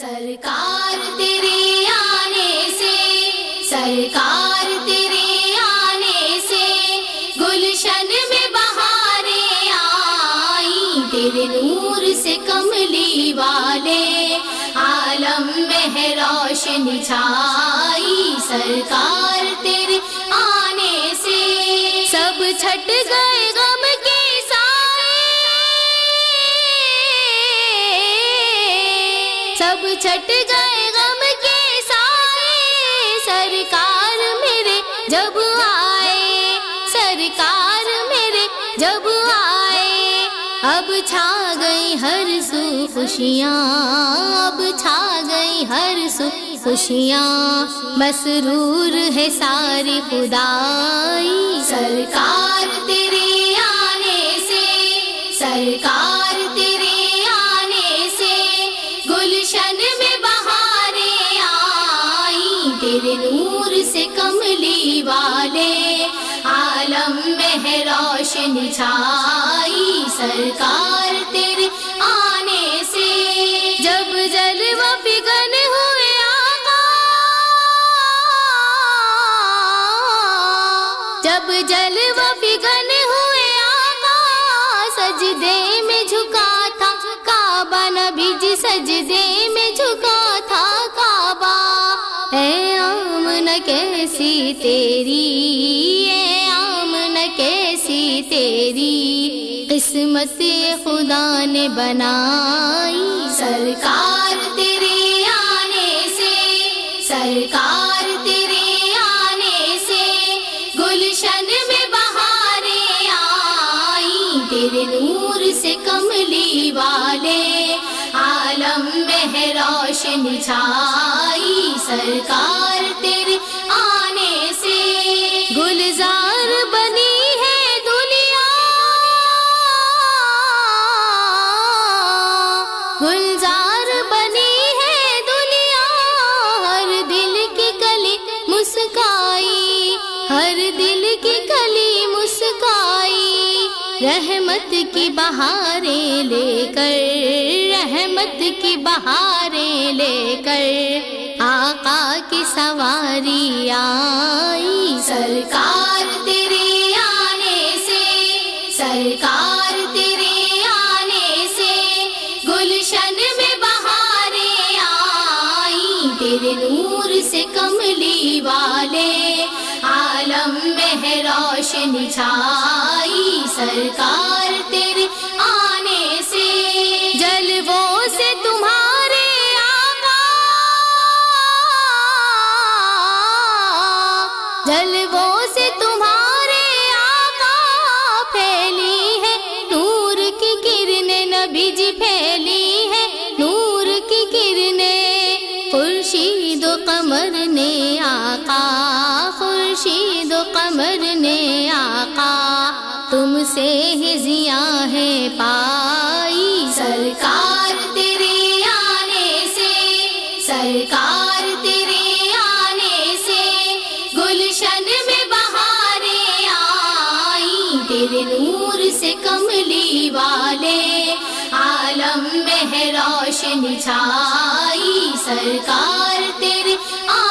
سرکار تیرے آنے سے، سرکار تیرے آنے سے، گلشن میں بہاریں آئی تیرے نور سے کملی والے، عالم میں روشن چھائی، سرکار تیرے آنے سے۔ سب چھٹ گئے غم سب چھٹ گئے غم کے سائے۔ سرکار میرے جب آئے، سرکار میرے جب آئے۔ اب چھا گئی ہر سو خوشیاں، اب چھا گئی ہر سو خوشیاں۔ مسرور ہے ساری خدائی۔ سرکار تیرے آنے سے، سرکار تیرے روشن چھائی سرکار تیرے آنے سے۔ جب جلوہ فگن ہوئے آقا، جب جلوہ فگن ہوئے آقا، سجدے میں جھکا تھا کعبہ۔ نبی جی سجدے میں جھکا تھا کعبہ۔ اے آمن کیسی تیری اے تیری قسمت خدا نے بنائی۔ سرکار تیرے آنے سے، سرکار تیرے آنے سے گلشن میں بہاریں آئی۔ تیرے نور سے کملی والے عالم میں روشن چھائی۔ سرکار ہر دل کی کلی مسکائی، رحمت کی بہاریں لے کر، رحمت کی بہاریں لے کر آقا کی سواری آئی۔ سرکار تیرے آنے سے، سرکار تیرے آنے سے گلشن میں بہاریں آئی۔ تیرے نور سے کملی والے عالم میں روشن چھائی، سرکار تیرے آنے سے۔ جلووں سے تمہارے آقا۔ جلووں سے تمہارے آقا۔ پھیلی ہے نور کی کرنیں، نبی جی پھیلی ہے نور کی کرنیں۔ خورشید و قمر نے آقا۔ قمر نے آقا، تم سے ہی زیاں ہے پائی۔ سرکار تیرے آنے سے، سرکار تیرے آنے سے، گلشن میں بہاریں آئی۔ تیرے نور سے کملی والے، عالم میں روشن چھائی۔ سرکار تیرے آ